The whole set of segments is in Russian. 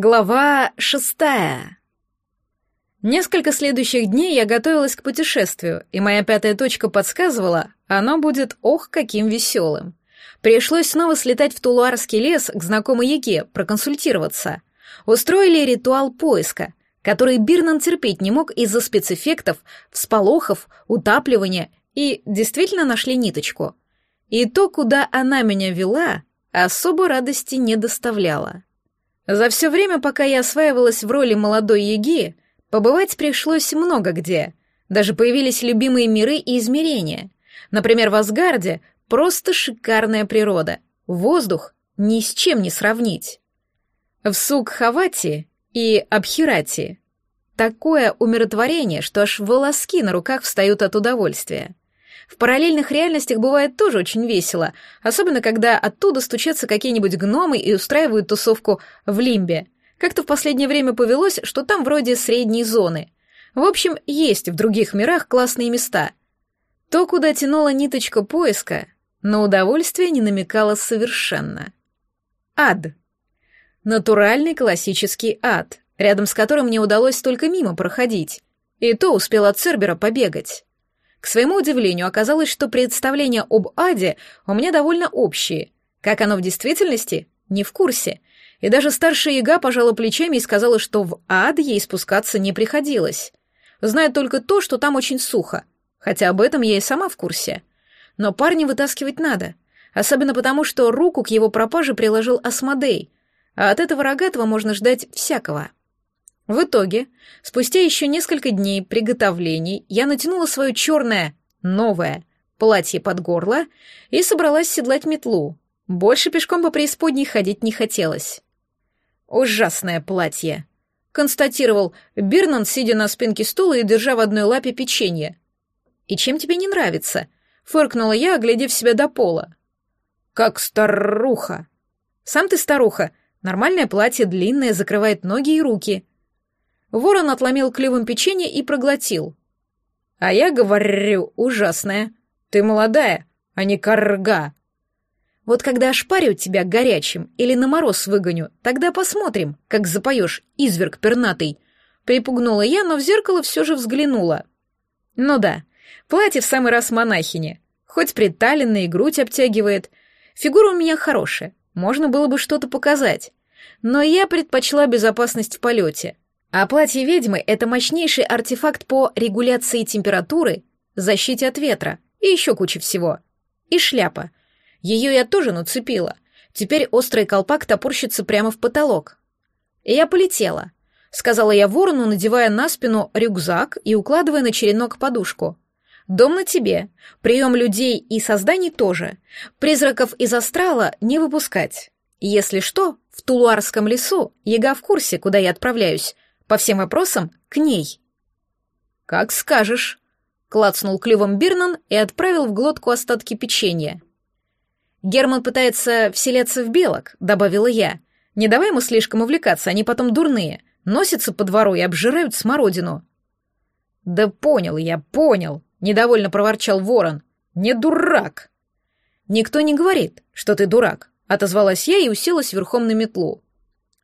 Глава шестая. Несколько следующих дней я готовилась к путешествию, и моя пятая точка подсказывала, оно будет ох каким веселым. Пришлось снова слетать в Тулуарский лес к знакомой Яге, проконсультироваться. Устроили ритуал поиска, который Бирнан терпеть не мог из-за спецэффектов, всполохов, утапливания, и действительно нашли ниточку. И то, куда она меня вела, особо радости не доставляло. За все время, пока я осваивалась в роли молодой яги, побывать пришлось много где. Даже появились любимые миры и измерения. Например, в Асгарде просто шикарная природа. Воздух ни с чем не сравнить. В Сукхавати и Абхирати такое умиротворение, что аж волоски на руках встают от удовольствия. В параллельных реальностях бывает тоже очень весело, особенно когда оттуда стучатся какие-нибудь гномы и устраивают тусовку в Лимбе. Как-то в последнее время повелось, что там вроде средней зоны. В общем, есть в других мирах классные места. То, куда тянула ниточка поиска, на удовольствие не намекала совершенно. Ад. Натуральный классический ад, рядом с которым мне удалось только мимо проходить. И то успел от Цербера побегать. К своему удивлению, оказалось, что представления об аде у меня довольно общие. Как оно в действительности, не в курсе. И даже старшая яга пожала плечами и сказала, что в ад ей спускаться не приходилось. Знает только то, что там очень сухо. Хотя об этом я и сама в курсе. Но парня вытаскивать надо. Особенно потому, что руку к его пропаже приложил Асмодей. А от этого рогатого можно ждать всякого. В итоге, спустя еще несколько дней приготовлений, я натянула свое черное, новое, платье под горло и собралась седлать метлу. Больше пешком по преисподней ходить не хотелось. «Ужасное платье», — констатировал Бирнан, сидя на спинке стула и держа в одной лапе печенье. «И чем тебе не нравится?» — фыркнула я, оглядев себя до пола. «Как старуха». «Сам ты старуха. Нормальное платье длинное, закрывает ноги и руки. Ворон отломил клювом печенье и проглотил. «А я говорю, ужасная. Ты молодая, а не корга». «Вот когда ошпарю тебя горячим или на мороз выгоню, тогда посмотрим, как запоешь, изверг пернатый». Припугнула я, но в зеркало все же взглянула. «Ну да, платье в самый раз монахини. Хоть приталенная и грудь обтягивает. Фигура у меня хорошая, можно было бы что-то показать. Но я предпочла безопасность в полете. А платье ведьмы — это мощнейший артефакт по регуляции температуры, защите от ветра и еще куча всего. И шляпа. Ее я тоже нацепила. Теперь острый колпак топорщится прямо в потолок. И я полетела. Сказала я ворону, надевая на спину рюкзак и укладывая на черенок подушку. Дом на тебе. Прием людей и созданий тоже. Призраков из астрала не выпускать. Если что, в Тулуарском лесу яга в курсе, куда я отправляюсь — по всем вопросам к ней. «Как скажешь», — клацнул клювом Бирнан и отправил в глотку остатки печенья. «Герман пытается вселяться в белок», — добавила я. «Не давай ему слишком увлекаться, они потом дурные, носятся по двору и обжирают смородину». «Да понял я, понял», — недовольно проворчал ворон. «Не дурак». «Никто не говорит, что ты дурак», — отозвалась я и уселась верхом на метлу.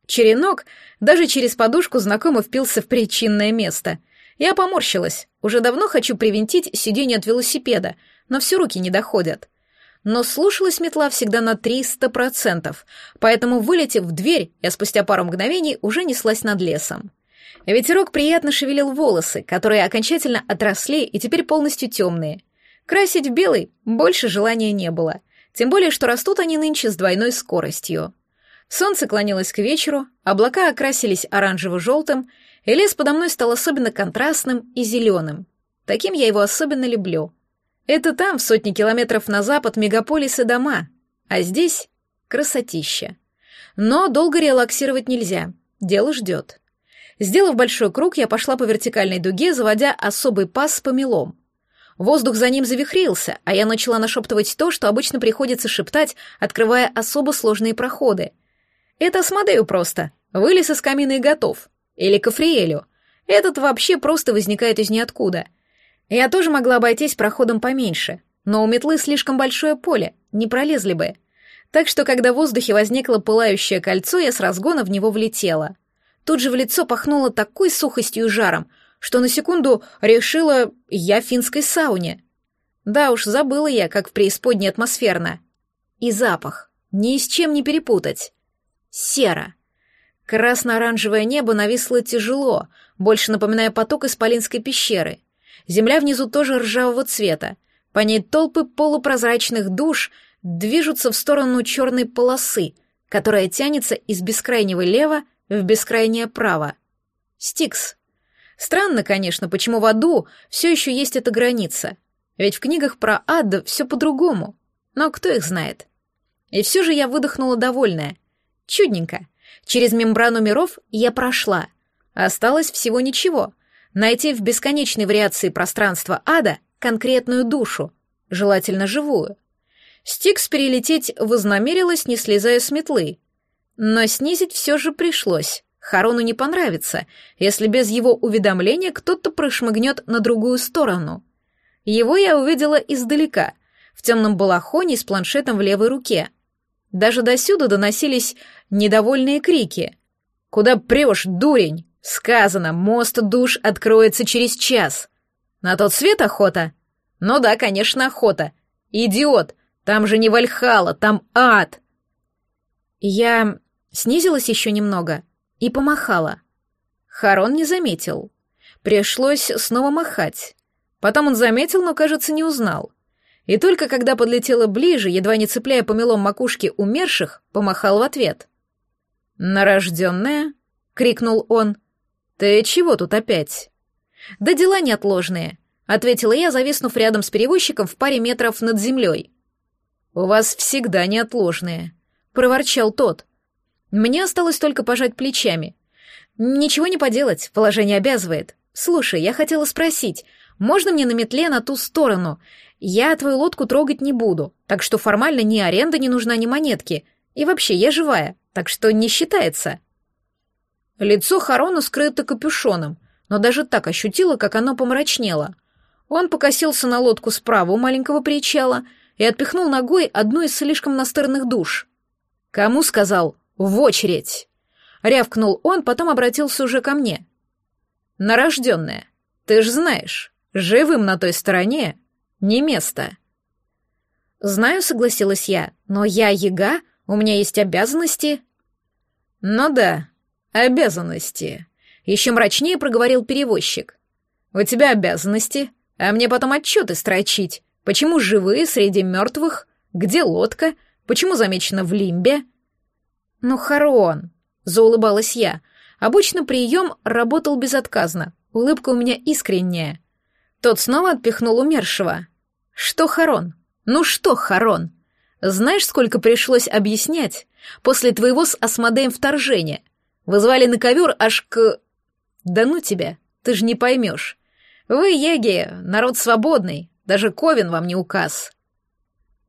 Черенок даже через подушку знакомо впился в причинное место. Я поморщилась. Уже давно хочу привинтить сиденье от велосипеда, но все руки не доходят. Но слушалась метла всегда на 300%, поэтому, вылетев в дверь, я спустя пару мгновений уже неслась над лесом. Ветерок приятно шевелил волосы, которые окончательно отросли и теперь полностью темные. Красить в белый больше желания не было, тем более, что растут они нынче с двойной скоростью. Солнце клонилось к вечеру, облака окрасились оранжево-желтым, и лес подо мной стал особенно контрастным и зеленым. Таким я его особенно люблю. Это там, в сотни километров на запад, мегаполисы дома, а здесь красотища. Но долго релаксировать нельзя, дело ждет. Сделав большой круг, я пошла по вертикальной дуге, заводя особый пас с помелом. Воздух за ним завихрился, а я начала нашептывать то, что обычно приходится шептать, открывая особо сложные проходы — это Асмодею просто. Вылез из камина и готов. Или Кафриэлю. Этот вообще просто возникает из ниоткуда. Я тоже могла обойтись проходом поменьше, но у метлы слишком большое поле, не пролезли бы. Так что, когда в воздухе возникло пылающее кольцо, я с разгона в него влетела. тут же в лицо пахнуло такой сухостью и жаром, что на секунду решила я в финской сауне. Да уж, забыла я, как в преисподней атмосферно. И запах. Ни с чем не перепутать. Сера. Красно-оранжевое небо нависло тяжело, больше напоминая поток исполинской пещеры. Земля внизу тоже ржавого цвета. По ней толпы полупрозрачных душ движутся в сторону черной полосы, которая тянется из бескрайнего лева в бескрайнее право. Стикс. Странно, конечно, почему в аду все еще есть эта граница. Ведь в книгах про ад все по-другому. Но кто их знает? И все же я выдохнула довольная. Чудненько. Через мембрану миров я прошла. Осталось всего ничего. Найти в бесконечной вариации пространства ада конкретную душу, желательно живую. Стикс перелететь вознамерилась, не слезая с метлы. Но снизить все же пришлось. Харону не понравится, если без его уведомления кто-то прошмыгнет на другую сторону. Его я увидела издалека, в темном балахоне с планшетом в левой руке. Даже досюда доносились недовольные крики. «Куда прешь, дурень? Сказано, мост душ откроется через час. На тот свет охота? Ну да, конечно, охота. Идиот, там же не Вальхала, там ад!» Я снизилась еще немного и помахала. Харон не заметил. Пришлось снова махать. Потом он заметил, но, кажется, не узнал. И только когда подлетела ближе, едва не цепляя помелом макушки умерших, помахал в ответ. «Нарожденная?» — крикнул он. «Ты чего тут опять?» «Да дела неотложные», — ответила я, зависнув рядом с перевозчиком в паре метров над землей. «У вас всегда неотложные», — проворчал тот. Мне осталось только пожать плечами. «Ничего не поделать, положение обязывает. Слушай, я хотела спросить, можно мне на метле на ту сторону? Я твою лодку трогать не буду, так что формально ни аренда не нужна, ни монетки. И вообще, я живая, так что не считается. Лицо Харона скрыто капюшоном, но даже так ощутила, как оно помрачнело. Он покосился на лодку справа у маленького причала и отпихнул ногой одну из слишком настырных душ. «Кому сказал? В очередь!» Рявкнул он, потом обратился уже ко мне. «Нарожденная, ты ж знаешь, живым на той стороне не место. Знаю, согласилась я, но я яга, у меня есть обязанности. Ну да, обязанности. Еще мрачнее проговорил перевозчик. У тебя обязанности, а мне потом отчеты строчить. Почему живые среди мертвых? Где лодка? Почему замечена в лимбе? Ну, Харон, заулыбалась я. Обычно прием работал безотказно. Улыбка у меня искренняя. Тот снова отпихнул умершего. Что Харон? Ну что Харон? Знаешь, сколько пришлось объяснять после твоего с Асмодеем вторжения? Вызвали на ковер аж к... Да ну тебя, ты же не поймешь. Вы, Еги, народ свободный, даже Ковен вам не указ.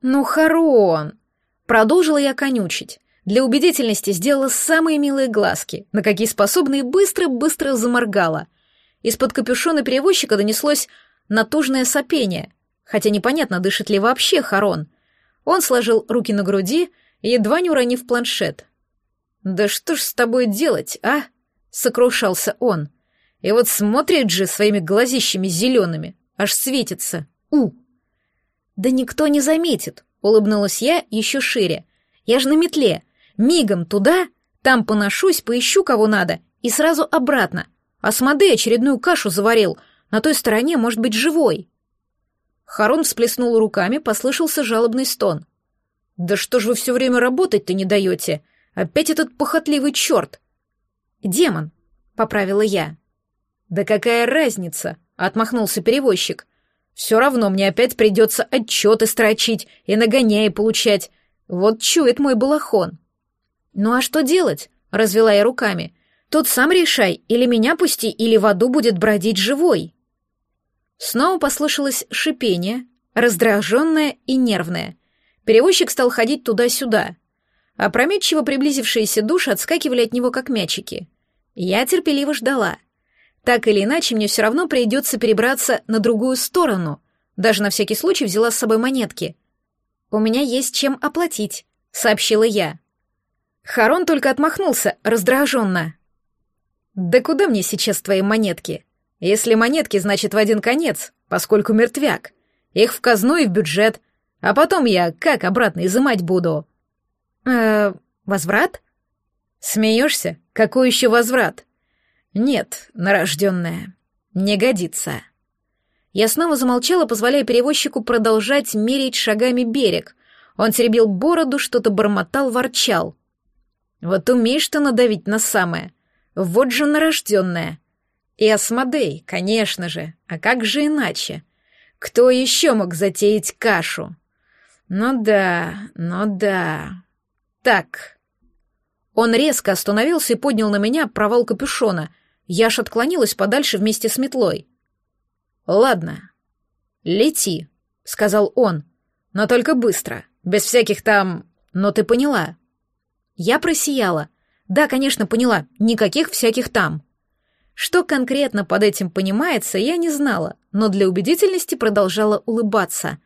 Ну, Харон! Продолжила я конючить. Для убедительности сделала самые милые глазки, на какие способны, и быстро-быстро заморгала. Из-под капюшона перевозчика донеслось натужное сопение хотя непонятно, дышит ли вообще Харон. Он сложил руки на груди, едва не уронив планшет. «Да что ж с тобой делать, а?» — сокрушался он. И вот смотрит же своими глазищами зелеными, аж светится. У! «Да никто не заметит», — улыбнулась я еще шире. «Я же на метле. Мигом туда, там поношусь, поищу кого надо, и сразу обратно. А Смодей очередную кашу заварил, на той стороне может быть живой». Харон всплеснул руками, послышался жалобный стон. «Да что ж вы все время работать-то не даете? Опять этот похотливый черт!» «Демон», — поправила я. «Да какая разница?» — отмахнулся перевозчик. «Все равно мне опять придется отчеты строчить и нагоняя получать. Вот чует мой балахон». «Ну а что делать?» — развела я руками. «Тут сам решай, или меня пусти, или в аду будет бродить живой». Снова послышалось шипение, раздраженное и нервное. Перевозчик стал ходить туда-сюда. Опрометчиво приблизившиеся души отскакивали от него, как мячики. Я терпеливо ждала. Так или иначе, мне все равно придется перебраться на другую сторону. Даже на всякий случай взяла с собой монетки. «У меня есть чем оплатить», — сообщила я. Харон только отмахнулся, раздраженно. Да куда мне сейчас твои монетки? Если монетки, значит в один конец, поскольку мертвяк. Их в казну и в бюджет. А потом я как обратно изымать буду? Э, возврат? Смеешься? Какой еще возврат? Нет, нарожденная. Не годится. Я снова замолчала, позволяя перевозчику продолжать мерить шагами берег. Он теребил бороду, что-то бормотал, ворчал. Вот умеешь ты надавить на самое. Вот же нарожденная. И Асмодей, конечно же. А как же иначе? Кто еще мог затеять кашу? Ну да, ну да. Так. Он резко остановился и поднял на меня провал капюшона. Я аж отклонилась подальше вместе с метлой. «Ладно, лети», — сказал он, — «но только быстро, без всяких там... Но ты поняла». Я просияла. Да, конечно, поняла, никаких всяких там. Что конкретно под этим понимается, я не знала, но для убедительности продолжала улыбаться.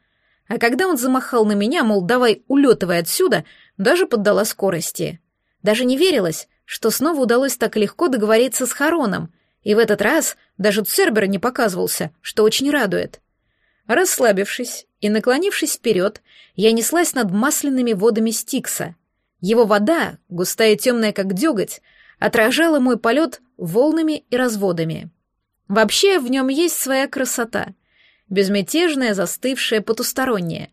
А когда он замахал на меня, мол, давай улетывай отсюда, даже поддала скорости. Даже не верилось, что снова удалось так легко договориться с Хароном, и в этот раз даже Цербер не показывался, что очень радует. Расслабившись и наклонившись вперед, я неслась над масляными водами Стикса. Его вода, густая темная, как деготь, отражала мой полет волнами и разводами. Вообще в нем есть своя красота. Безмятежная, застывшая, потусторонняя.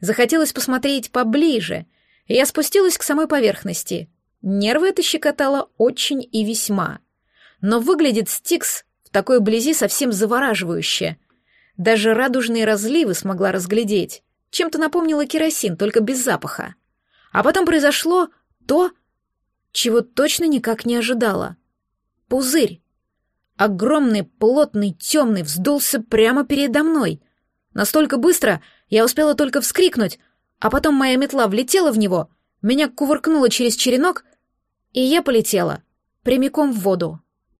Захотелось посмотреть поближе, я спустилась к самой поверхности. Нервы это щекотало очень и весьма. Но выглядит Стикс в такой близи совсем завораживающе. Даже радужные разливы смогла разглядеть. Чем-то напомнила керосин, только без запаха. А потом произошло то, чего точно никак не ожидала. Пузырь. Огромный, плотный, темный вздулся прямо передо мной. Настолько быстро я успела только вскрикнуть, а потом моя метла влетела в него, меня кувыркнуло через черенок, и я полетела прямиком в воду.